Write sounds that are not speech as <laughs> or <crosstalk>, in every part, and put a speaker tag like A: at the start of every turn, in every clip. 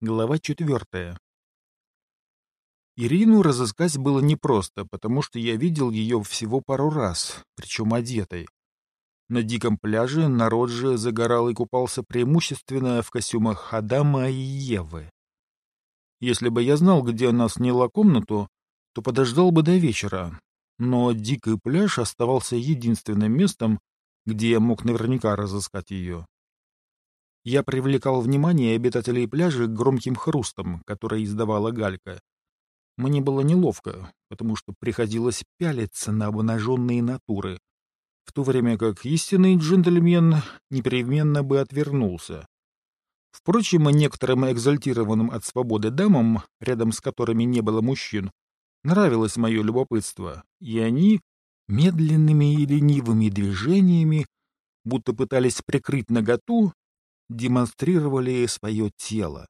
A: Глава четвертая. Ирину разыскать было непросто, потому что я видел ее всего пару раз, причем одетой. На диком пляже народ же загорал и купался преимущественно в костюмах Адама и Евы. Если бы я знал, где она сняла комнату, то подождал бы до вечера, но дикий пляж оставался единственным местом, где я мог наверняка разыскать ее. Я привлекал внимание обитателей пляжа громким хрустом, который издавала галька. Мне было неловко, потому что приходилось пялиться на обнаженные натуры, в то время как истинный джентльмен непременно бы отвернулся. Впрочем, некоторым экзальтированным от свободы дамам, рядом с которыми не было мужчин, нравилось мое любопытство, и они медленными и ленивыми движениями, будто пытались прикрыть наготу, демонстрировали свое тело.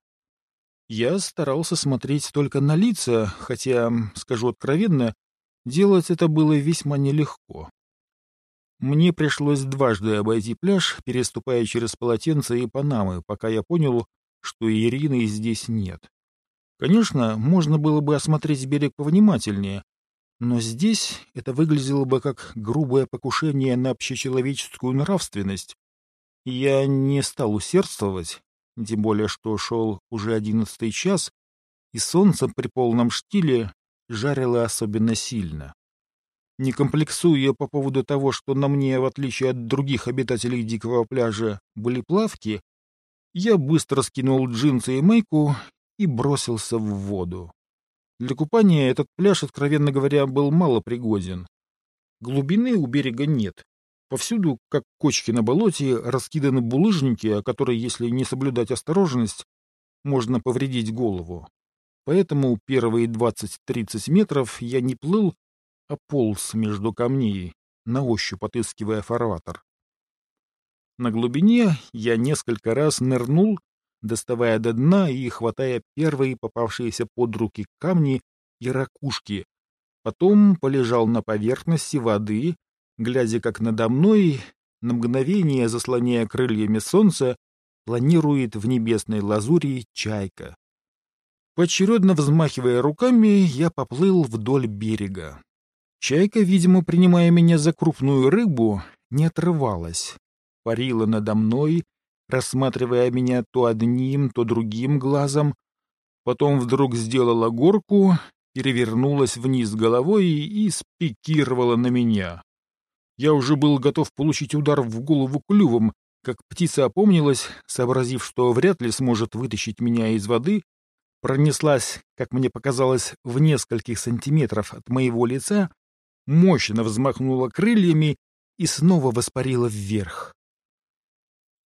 A: Я старался смотреть только на лица, хотя, скажу откровенно, делать это было весьма нелегко. Мне пришлось дважды обойти пляж, переступая через полотенце и панамы, пока я понял, что Ирины здесь нет. Конечно, можно было бы осмотреть берег повнимательнее, но здесь это выглядело бы как грубое покушение на общечеловеческую нравственность, я не стал усердствовать, тем более что шел уже одиннадцатый час, и солнце при полном штиле жарило особенно сильно. Не комплексуя по поводу того, что на мне, в отличие от других обитателей дикого пляжа, были плавки, я быстро скинул джинсы и майку и бросился в воду. Для купания этот пляж, откровенно говоря, был мало пригоден. Глубины у берега нет, Повсюду, как кочки на болоте, раскиданы булыжники, о которые, если не соблюдать осторожность, можно повредить голову. Поэтому первые 20-30 метров я не плыл, а полз между камней, на ощупь отыскивая фарватер. На глубине я несколько раз нырнул, доставая до дна и хватая первые попавшиеся под руки камни и ракушки, потом полежал на поверхности воды, глядя, как надо мной, на мгновение заслоняя крыльями солнца, планирует в небесной лазури чайка. Поочередно взмахивая руками, я поплыл вдоль берега. Чайка, видимо, принимая меня за крупную рыбу, не отрывалась. Парила надо мной, рассматривая меня то одним, то другим глазом. Потом вдруг сделала горку, перевернулась вниз головой и спикировала на меня. Я уже был готов получить удар в голову клювом, как птица опомнилась, сообразив, что вряд ли сможет вытащить меня из воды, пронеслась, как мне показалось, в нескольких сантиметров от моего лица, мощно взмахнула крыльями и снова воспарила вверх.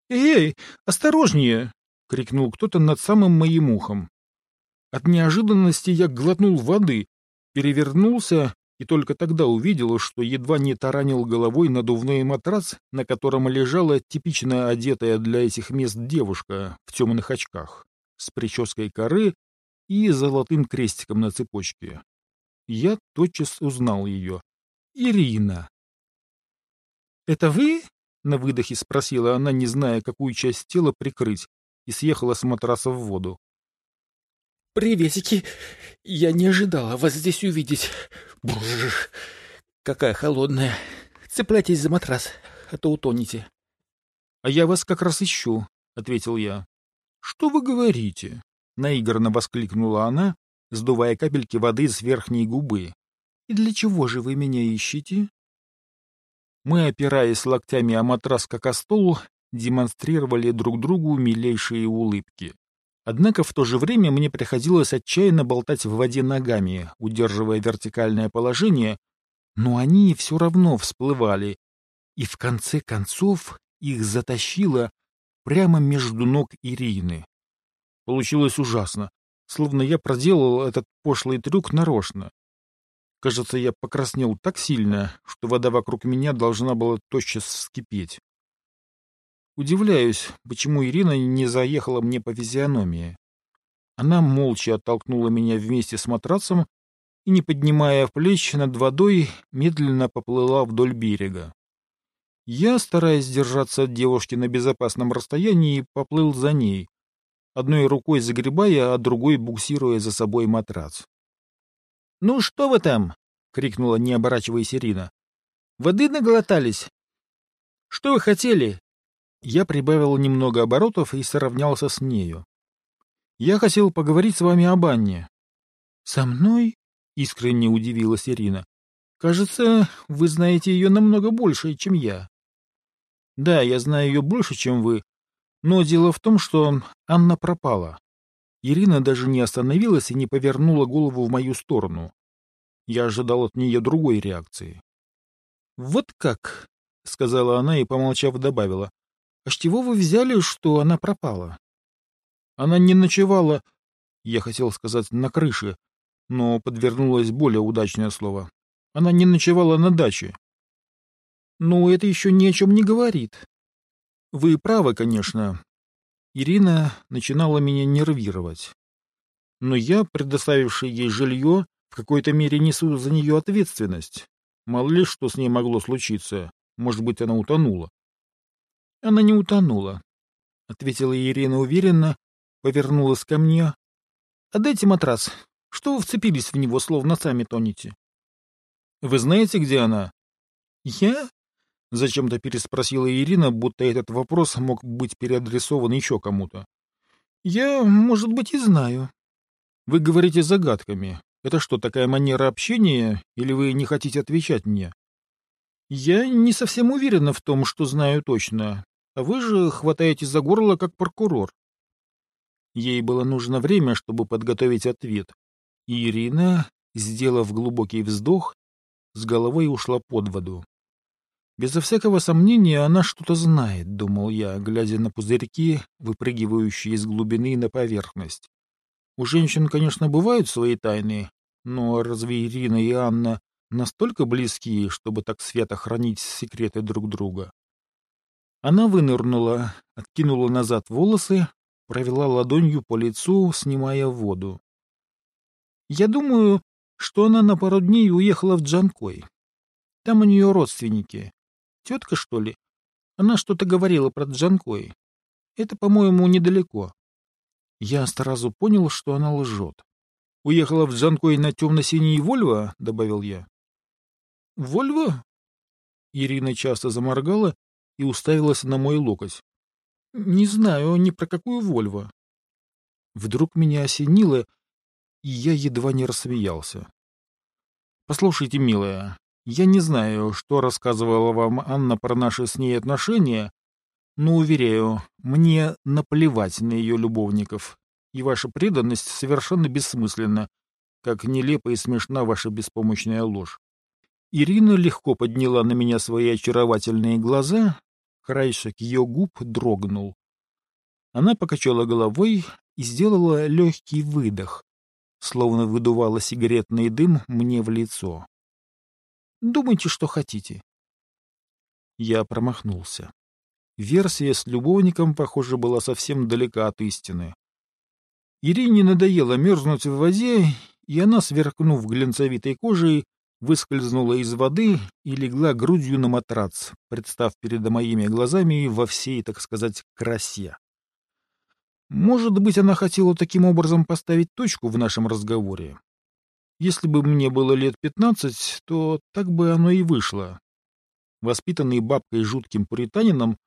A: «Эй, осторожнее!» — крикнул кто-то над самым моим ухом. От неожиданности я глотнул воды, перевернулся и только тогда увидел, что едва не таранил головой надувной матрас, на котором лежала типично одетая для этих мест девушка в темных очках, с прической коры и золотым крестиком на цепочке. Я тотчас узнал ее. Ирина. «Это вы?» — на выдохе спросила она, не зная, какую часть тела прикрыть, и съехала с матраса в воду.
B: «Приветики! Я не ожидала вас здесь увидеть. Боже, какая холодная. Цепляйтесь за матрас, а то утонете».
A: «А я вас как раз ищу», — ответил я. «Что вы говорите?» — наигранно воскликнула она, сдувая капельки воды с верхней губы. «И для чего же вы меня ищете?» Мы, опираясь локтями о матрас как о стол, демонстрировали друг другу милейшие улыбки. Однако в то же время мне приходилось отчаянно болтать в воде ногами, удерживая вертикальное положение, но они все равно всплывали, и в конце концов их затащило прямо между ног Ирины. Получилось ужасно, словно я проделал этот пошлый трюк нарочно. Кажется, я покраснел так сильно, что вода вокруг меня должна была тотчас вскипеть. Удивляюсь, почему Ирина не заехала мне по физиономии. Она молча оттолкнула меня вместе с матрацем и, не поднимая плеч над водой, медленно поплыла вдоль берега. Я, стараясь держаться от девушки на безопасном расстоянии, поплыл за ней. одной рукой загребая, а другой буксируя за собой матрац.
B: — Ну что вы там? — крикнула, не оборачиваясь Ирина. — Воды наглотались? — Что вы хотели?
A: Я прибавил немного оборотов и сравнялся с нею. — Я хотел поговорить с вами об Анне.
B: — Со мной? — искренне удивилась Ирина. — Кажется, вы знаете ее намного больше, чем я.
A: — Да, я знаю ее больше, чем вы, но дело в том, что Анна пропала. Ирина даже не остановилась и не повернула голову в мою сторону. Я ожидал от нее другой реакции.
B: — Вот как? — сказала она и, помолчав, добавила. — А с чего вы взяли, что она пропала?
A: — Она не ночевала, я хотел сказать, на крыше, но подвернулось более удачное слово. Она не ночевала на даче.
B: — Ну, это еще ни о чем не говорит.
A: Вы правы, конечно. Ирина начинала меня нервировать. Но я, предоставивший ей жилье, в какой-то мере несу за нее ответственность. Мало ли, что с ней могло случиться. Может быть, она утонула.
B: — Она не утонула, — ответила Ирина уверенно, повернулась ко мне. — Отдайте матрас. Что вы вцепились в него, словно сами тонете?
A: — Вы знаете, где она?
B: — Я?
A: — зачем-то переспросила Ирина, будто этот вопрос мог быть переадресован еще кому-то.
B: — Я, может быть, и знаю.
A: — Вы говорите загадками. Это что, такая манера общения, или вы не хотите отвечать мне?
B: — Я не совсем уверена в том, что знаю точно. А вы же хватаете за горло, как прокурор.
A: Ей было нужно время, чтобы подготовить ответ. И Ирина, сделав глубокий вздох, с головой ушла под воду. Безо всякого сомнения, она что-то знает, думал я, глядя на пузырьки, выпрыгивающие из глубины на поверхность. У женщин, конечно, бывают свои тайны, но разве Ирина и Анна настолько близки, чтобы так свято хранить секреты друг друга? Она вынырнула, откинула назад волосы, провела ладонью по лицу, снимая воду.
B: Я думаю, что она на пару дней уехала в Джанкой. Там у нее родственники. Тетка, что ли? Она что-то говорила про Джанкой. Это, по-моему, недалеко.
A: Я сразу понял, что она лжет. «Уехала в Джанкой на темно-синий Вольво?» — добавил я.
B: «Вольво?»
A: Ирина часто заморгала и уставилась на мой локоть.
B: «Не знаю ни про какую Вольво».
A: Вдруг меня осенило, и я едва не рассмеялся. «Послушайте, милая, я не знаю, что рассказывала вам Анна про наши с ней отношения, но, уверяю, мне наплевать на ее любовников, и ваша преданность совершенно бессмысленна, как нелепа и смешна ваша беспомощная ложь. Ирина легко подняла на меня свои очаровательные глаза, краешек ее губ дрогнул. Она покачала головой и сделала легкий выдох, словно выдувала сигаретный дым мне в лицо.
B: Думайте, что хотите.
A: Я промахнулся. Версия с любовником, похоже, была совсем далека от истины. Ирине надоело мерзнуть в воде, и она, сверкнув глинцевитой кожей, выскользнула из воды и легла грудью на матрац, представ перед моими глазами во всей, так сказать, красе. Может быть, она хотела таким образом поставить точку в нашем разговоре. Если бы мне было лет пятнадцать, то так бы оно и вышло. Воспитанный бабкой жутким пуританином,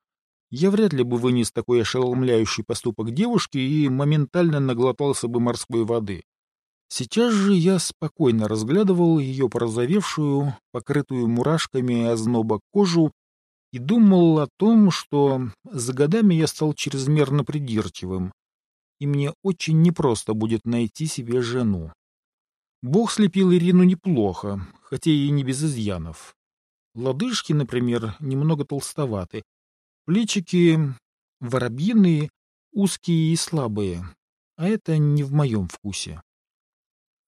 A: я вряд ли бы вынес такой ошеломляющий поступок девушки и моментально наглотался бы морской воды. Сейчас же я спокойно разглядывал ее порозовевшую, покрытую мурашками озноба кожу и думал о том, что за годами я стал чрезмерно придирчивым, и мне очень непросто будет найти себе жену. Бог слепил Ирину неплохо, хотя и не без изъянов. Лодыжки, например, немного толстоваты. Плечики воробьиные, узкие и слабые. А это не в моем вкусе.
B: —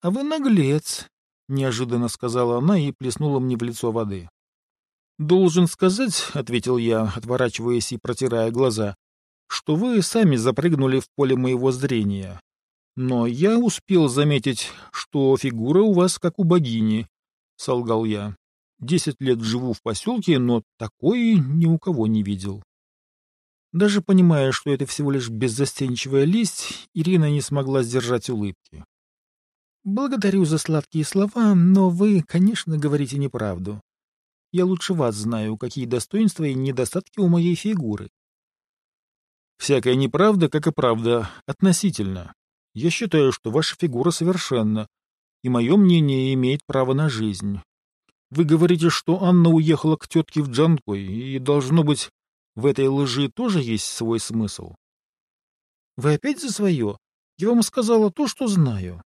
B: А вы наглец, —
A: неожиданно сказала она и плеснула мне в лицо воды.
B: — Должен сказать, — ответил я, отворачиваясь и протирая глаза, — что вы сами запрыгнули в поле моего зрения. Но я успел заметить, что фигура у вас как у богини, — солгал я. Десять лет живу в поселке, но такой ни у кого не видел. Даже понимая, что это всего лишь беззастенчивая лесть, Ирина не смогла сдержать улыбки. «Благодарю за сладкие слова, но вы, конечно, говорите неправду. Я лучше вас знаю, какие достоинства и недостатки у моей фигуры».
A: «Всякая неправда, как и правда, относительно. Я считаю, что ваша фигура совершенна, и мое мнение имеет право на жизнь. Вы говорите, что Анна уехала к тетке в Джанкой, и, должно быть, в этой лжи тоже есть свой смысл.
B: Вы опять за свое? Я вам сказала то, что знаю.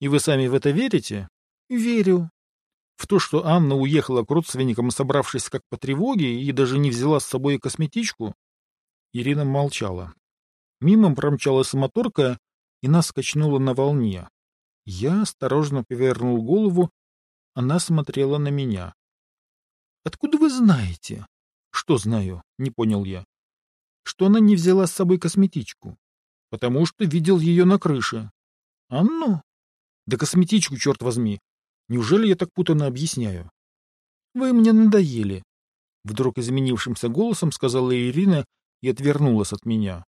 A: И вы сами в это верите?
B: Верю.
A: В то, что Анна уехала к родственникам, собравшись как по тревоге, и даже не взяла с собой косметичку? Ирина молчала. Мимо промчалась моторка, и нас качнула на волне. Я осторожно повернул голову она смотрела на меня.
B: «Откуда вы знаете?»
A: «Что знаю?» — не понял я.
B: «Что она не взяла с собой косметичку?»
A: «Потому что видел ее на крыше».
B: «Анну?»
A: «Да косметичку, черт возьми! Неужели я так путанно объясняю?»
B: «Вы мне надоели», —
A: вдруг изменившимся голосом сказала Ирина и отвернулась от меня.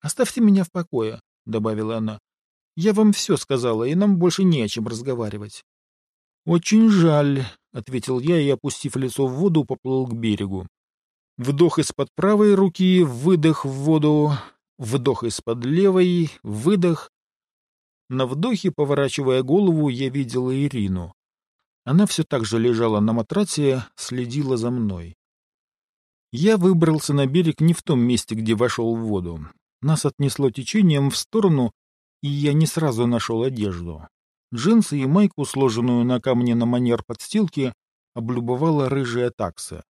B: «Оставьте меня в покое», — добавила она. «Я вам все сказала, и нам больше не о чем разговаривать».
A: «Очень жаль», — ответил я и, опустив лицо в воду, поплыл к берегу. Вдох из-под правой руки, выдох в воду, вдох из-под левой, выдох. На вдохе, поворачивая голову, я видела Ирину. Она все так же лежала на матрасе, следила за мной. Я выбрался на берег не в том месте, где вошел в воду. Нас отнесло течением в сторону, и я не сразу нашел одежду. Джинсы и майку, сложенную на камне на манер подстилки, облюбовала рыжая такса.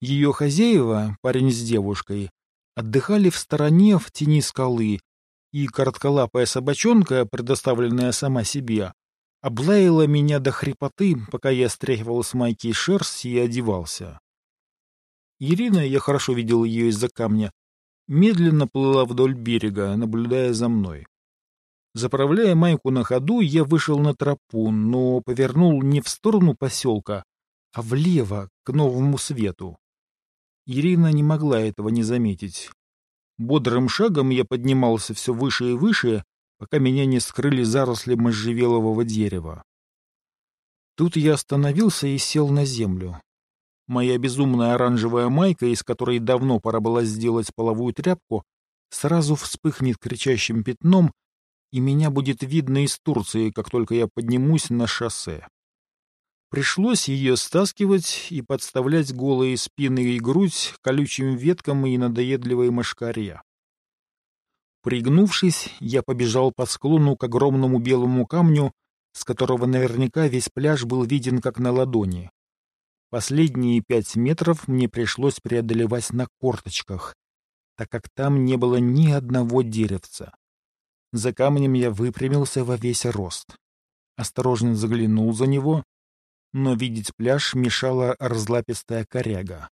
A: Ее хозяева, парень с девушкой, отдыхали в стороне в тени скалы, и коротколапая собачонка, предоставленная сама себе, облаяла меня до хрипоты, пока я стряхивал с майки шерсть и одевался. Ирина, я хорошо видел ее из-за камня, медленно плыла вдоль берега, наблюдая за мной. Заправляя майку на ходу, я вышел на тропу, но повернул не в сторону поселка, а влево, к новому свету. Ирина не могла этого не заметить. Бодрым шагом я поднимался все выше и выше, пока меня не скрыли заросли можжевелового дерева. Тут я остановился и сел на землю. Моя безумная оранжевая майка, из которой давно пора было сделать половую тряпку, сразу вспыхнет кричащим пятном и меня будет видно из Турции, как только я поднимусь на шоссе. Пришлось ее стаскивать и подставлять голые спины и грудь колючим веткам и надоедливой мошкаре. Пригнувшись, я побежал по склону к огромному белому камню, с которого наверняка весь пляж был виден как на ладони. Последние пять метров мне пришлось преодолевать на корточках, так как там не было ни одного деревца. За камнем я выпрямился во весь рост. Осторожно заглянул за него, но видеть пляж мешала разлапистая коряга.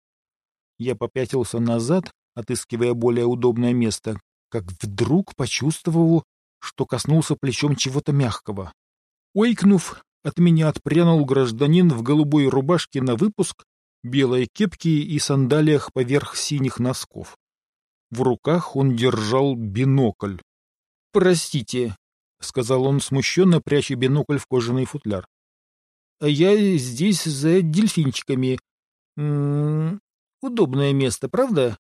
A: Я попятился назад, отыскивая более удобное место, как вдруг почувствовал, что коснулся плечом чего-то мягкого. Ойкнув, от меня отпрянул гражданин в голубой рубашке на выпуск, белой кепке и сандалиях поверх синих носков. В руках он держал бинокль.
B: «Простите», — сказал он смущенно, пряча бинокль в кожаный футляр. «А «Я здесь за дельфинчиками. М -м, удобное место, правда?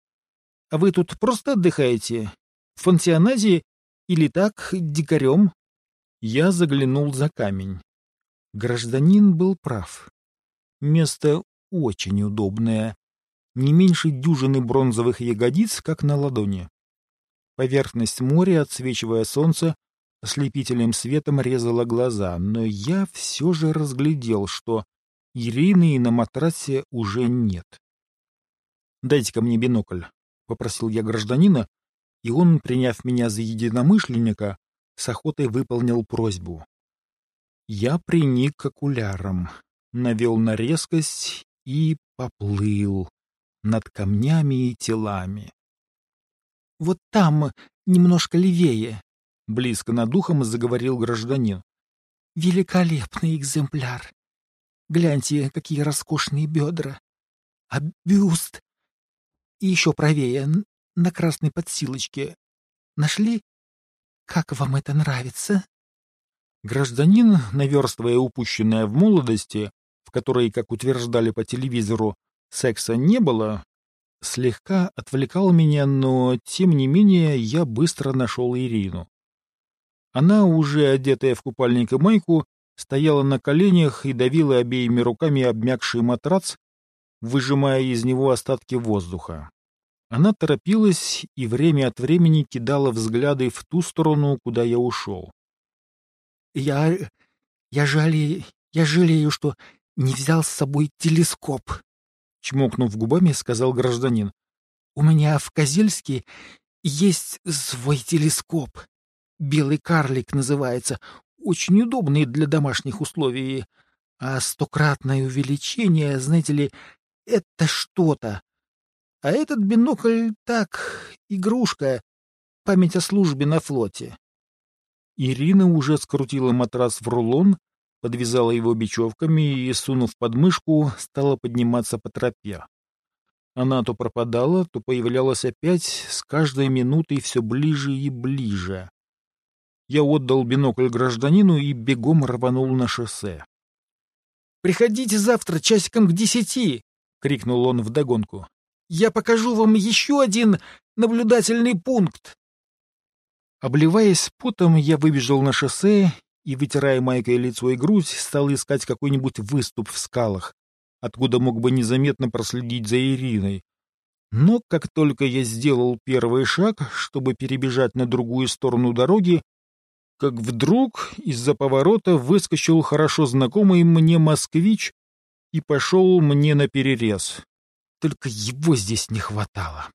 B: А вы тут просто отдыхаете? В фансионазе или так, дикарем?»
A: Я заглянул за камень. Гражданин был прав. Место очень удобное. Не меньше дюжины бронзовых ягодиц, как на ладони. Поверхность моря, отсвечивая солнце, ослепительным светом резала глаза, но я все же разглядел, что Ирины на матрасе уже нет. «Дайте-ка мне бинокль», — попросил я гражданина, и он, приняв меня за единомышленника, с охотой выполнил просьбу. Я приник к окулярам, навел на резкость и поплыл над камнями и телами.
B: — Вот там, немножко левее, —
A: близко над ухом заговорил гражданин.
B: — Великолепный экземпляр. Гляньте, какие роскошные бедра. А бюст! И еще правее, на красной подсилочке. Нашли? Как вам это нравится? Гражданин, наверстывая упущенное в молодости, в которой, как утверждали по телевизору, секса не было, слегка отвлекал меня, но, тем не менее, я быстро нашел Ирину. Она, уже одетая в купальник и майку, стояла на коленях и давила обеими руками обмякший матрац, выжимая из него остатки воздуха. Она торопилась и время от времени кидала взгляды в ту сторону, куда я ушел. «Я... я жалею... я жалею, что не взял с собой телескоп», — чмокнув губами, сказал гражданин. «У меня в Козельске есть свой телескоп. Белый карлик называется. Очень удобный для домашних условий. А стократное увеличение, знаете ли, это что-то. А этот бинокль так, игрушка, память о службе на флоте. Ирина уже скрутила матрас в рулон, подвязала его бечевками и, сунув под мышку, стала подниматься по тропе. Она то пропадала, то появлялась опять, с каждой минутой все ближе и ближе. Я отдал бинокль гражданину и бегом рванул на шоссе. «Приходите завтра часиком к десяти!» — крикнул он вдогонку. «Я покажу вам еще один наблюдательный пункт!» Обливаясь потом, я выбежал на шоссе и, вытирая майкой лицо и грудь, стал искать какой-нибудь выступ в скалах, откуда мог бы незаметно проследить за Ириной. Но как только я сделал первый шаг, чтобы перебежать на другую сторону дороги, как вдруг из-за поворота выскочил хорошо знакомый мне москвич и пошел мне на перерез. Только его здесь не хватало.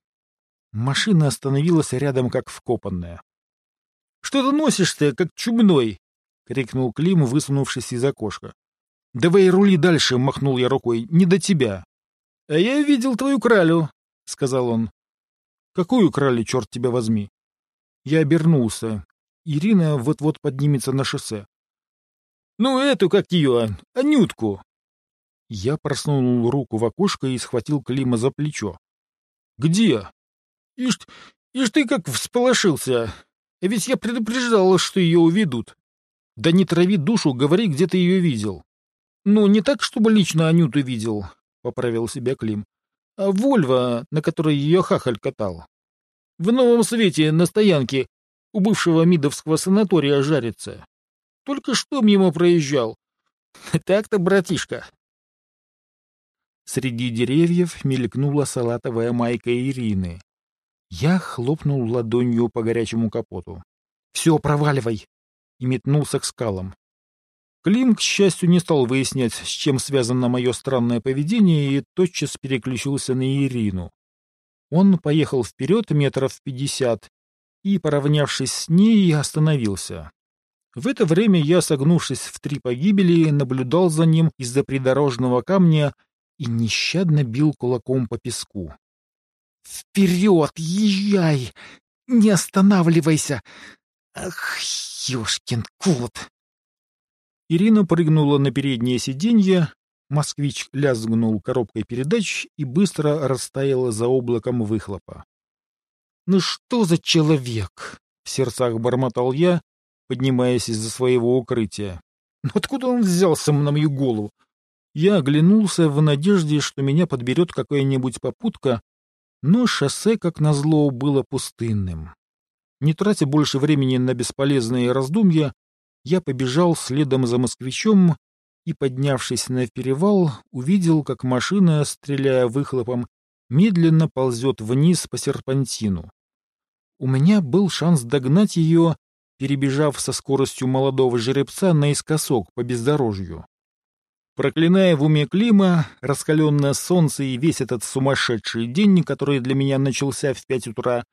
B: Машина остановилась рядом, как вкопанная. — Что ты носишься, как чумной? — крикнул Клим, высунувшись из окошка. — Давай рули дальше, — махнул я рукой, — не до тебя. — А я видел твою кралю, — сказал он. — Какую кралю, черт тебя возьми? Я обернулся. Ирина вот-вот поднимется на шоссе. — Ну, эту, как ее, Анютку. Я просунул руку в окошко и схватил Клима за плечо. — Где? — Ишь, ишь ты как всполошился. Ведь я предупреждал, что ее уведут. Да не трави душу, говори, где ты ее видел. Ну, не так, чтобы лично Анюту видел, — поправил себя Клим, — а Вольва, на которой ее хахаль катал. В новом свете на стоянке у бывшего мидовского санатория жарится. Только что мимо проезжал. <laughs> Так-то, братишка. Среди деревьев мелькнула салатовая майка Ирины. Я хлопнул ладонью по горячему капоту. «Все, проваливай!» и метнулся к скалам. Клим, к счастью, не стал выяснять, с чем связано мое странное поведение, и тотчас переключился на Ирину. Он поехал вперед метров пятьдесят и, поравнявшись с ней, остановился. В это время я, согнувшись в три погибели, наблюдал за ним из-за придорожного камня и нещадно бил кулаком по песку. «Вперед! Езжай! Не останавливайся! Ах, ёшкин кот!» Ирина прыгнула на переднее сиденье, москвич лязгнул коробкой передач и быстро растаяла за облаком выхлопа. «Ну что за человек?» — в сердцах бормотал я, поднимаясь из-за своего укрытия. «Но откуда он взялся на мою голову?» Я оглянулся в надежде, что меня подберет какая-нибудь попутка, но шоссе, как назло, было пустынным. Не тратя больше времени на бесполезные раздумья, я побежал следом за москвичом и, поднявшись на перевал, увидел, как машина, стреляя выхлопом, медленно ползет вниз по серпантину. У меня был шанс догнать ее, перебежав со скоростью молодого жеребца наискосок по бездорожью. Проклиная в уме Клима, раскаленное солнце и весь этот сумасшедший день, который для меня начался в пять утра,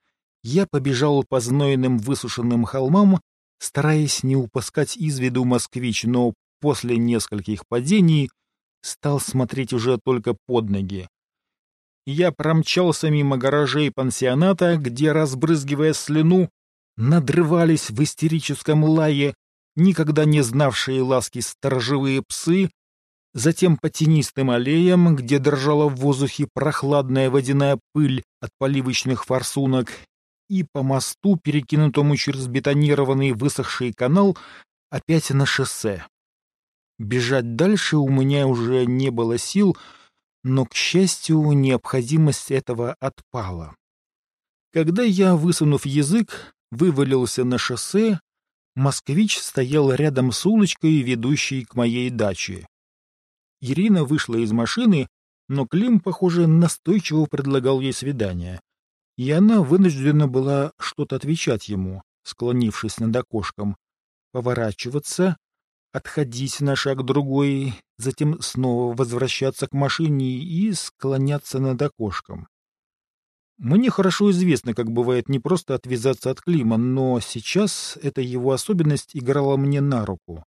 B: я побежал по знойным высушенным холмам, стараясь не упускать из виду москвич, но после нескольких падений стал смотреть уже только под ноги. Я промчался мимо гаражей пансионата, где, разбрызгивая слюну, надрывались в истерическом лае никогда не знавшие ласки сторожевые псы, затем по тенистым аллеям, где дрожала в воздухе прохладная водяная пыль от поливочных форсунок, и по мосту, перекинутому через бетонированный высохший канал, опять на шоссе. Бежать дальше у меня уже не было сил, но, к счастью, необходимость этого отпала. Когда я, высунув язык, вывалился на шоссе, москвич стоял рядом с улочкой, ведущей к моей даче. Ирина вышла из машины, но Клим, похоже, настойчиво предлагал ей свидание, и она вынуждена была что-то отвечать ему, склонившись над окошком, поворачиваться, отходить на шаг другой, затем снова возвращаться к машине и склоняться над окошком. Мне хорошо известно, как бывает не просто отвязаться от Клима, но сейчас эта его особенность играла мне на руку.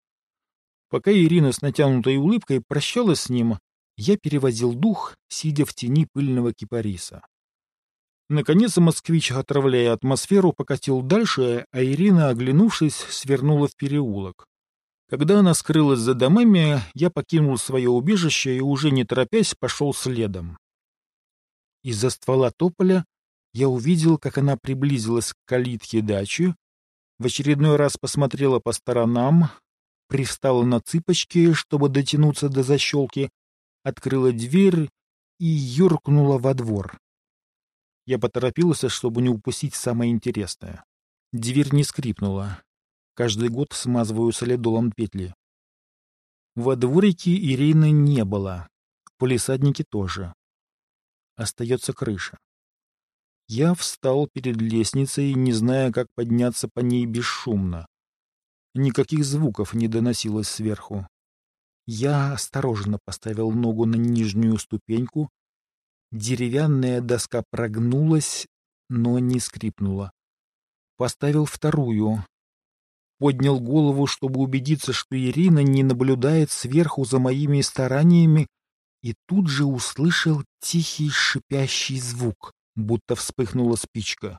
B: Пока Ирина с натянутой улыбкой прощалась с ним, я перевозил дух, сидя в тени пыльного кипариса. Наконец москвич, отравляя атмосферу, покатил дальше, а Ирина, оглянувшись, свернула в переулок. Когда она скрылась за домами, я покинул свое убежище и, уже не торопясь, пошел следом. Из-за ствола тополя я увидел, как она приблизилась к калитке дачи, в очередной раз посмотрела по сторонам, пристала на цыпочки, чтобы дотянуться до защелки, открыла дверь и юркнула во двор. Я поторопился, чтобы не упустить самое интересное. Дверь не скрипнула. Каждый год смазываю солидолом петли. Во дворике Ирины не было. В полисаднике тоже. Остается крыша. Я встал перед лестницей, не зная, как подняться по ней бесшумно. Никаких звуков не доносилось сверху. Я осторожно поставил ногу на нижнюю ступеньку. Деревянная доска прогнулась, но не скрипнула. Поставил вторую, поднял голову, чтобы убедиться, что Ирина не наблюдает сверху за моими стараниями, и тут же услышал тихий шипящий звук, будто вспыхнула спичка.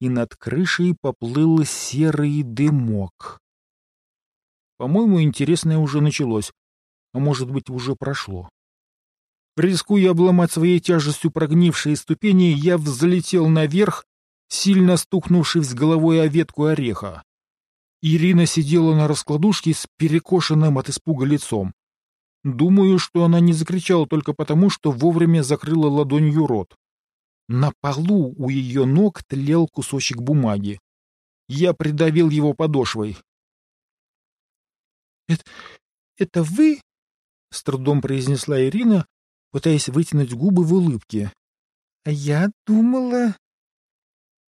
B: И над крышей поплыл серый дымок. По-моему, интересное уже началось, а может быть, уже прошло. Рискуя обломать своей тяжестью прогнившие ступени, я взлетел наверх, сильно стукнувшись головой о ветку ореха. Ирина сидела на раскладушке с перекошенным от испуга лицом. Думаю, что она не закричала только потому, что вовремя закрыла ладонью рот. На полу у ее ног тлел кусочек бумаги. Я придавил его подошвой. «Это, это вы?» — с трудом произнесла Ирина, пытаясь вытянуть губы в улыбке. «А я думала...»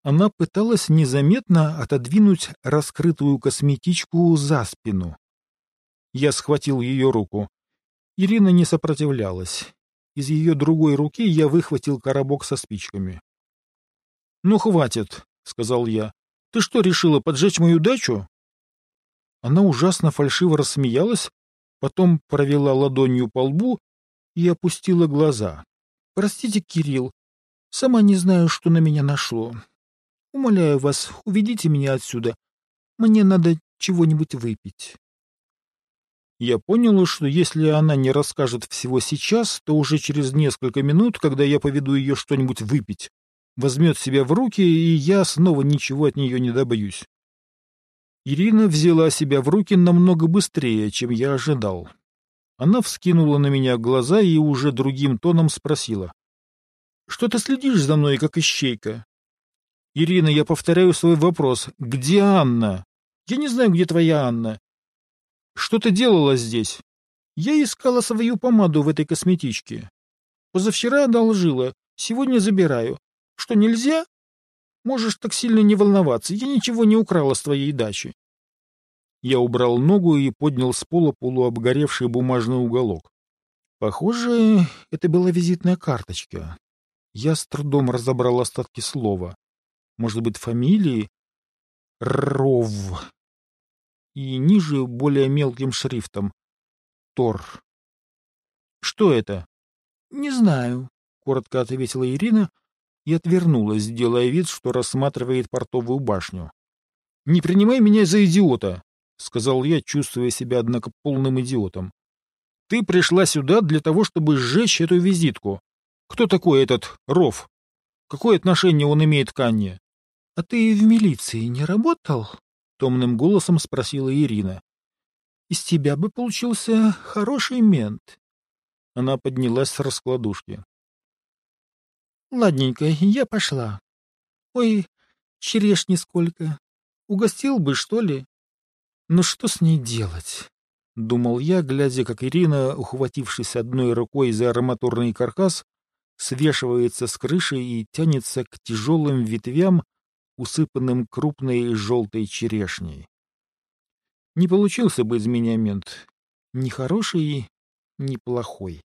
B: Она пыталась незаметно отодвинуть раскрытую косметичку за спину. Я схватил ее руку. Ирина не сопротивлялась. Из ее другой руки я выхватил коробок со спичками. — Ну, хватит, — сказал я. — Ты что, решила поджечь мою дачу? Она ужасно фальшиво рассмеялась, потом провела ладонью по лбу и опустила глаза. — Простите, Кирилл, сама не знаю, что на меня нашло. Умоляю вас, уведите меня отсюда. Мне надо чего-нибудь выпить. Я понял, что если она не расскажет всего сейчас, то уже через несколько минут, когда я поведу ее что-нибудь выпить, возьмет себя в руки, и я снова ничего от нее не добьюсь. Ирина взяла себя в руки намного быстрее, чем я ожидал. Она вскинула на меня глаза и уже другим тоном спросила. — Что ты следишь за мной, как ищейка? Ирина, я повторяю свой вопрос. Где Анна? Я не знаю, где твоя Анна. Что ты делала здесь? Я искала свою помаду в этой косметичке. Позавчера одолжила, сегодня забираю. Что, нельзя? Можешь так сильно не волноваться, я ничего не украла с твоей дачи. Я убрал ногу и поднял с пола полуобгоревший бумажный уголок. Похоже, это была визитная карточка. Я с трудом разобрал остатки слова. Может быть, фамилии? Ров и ниже более мелким шрифтом Тор. Что это? Не знаю, коротко ответила Ирина и отвернулась, делая вид, что рассматривает портовую башню. Не принимай меня за идиота, сказал я, чувствуя себя однако полным идиотом. Ты пришла сюда для того, чтобы сжечь эту визитку. Кто такой этот Ров? Какое отношение он имеет к Анне? — А ты в милиции не работал? — томным голосом спросила Ирина. — Из тебя бы получился хороший мент. Она поднялась с раскладушки. — Ладненько, я пошла. Ой, черешни сколько. Угостил бы, что ли? Ну что с ней делать? — думал я, глядя, как Ирина, ухватившись одной рукой за арматурный каркас, свешивается с крыши и тянется к тяжелым ветвям, усыпанным крупной желтой черешней. Не получился бы из меня мент. Ни хороший, ни плохой.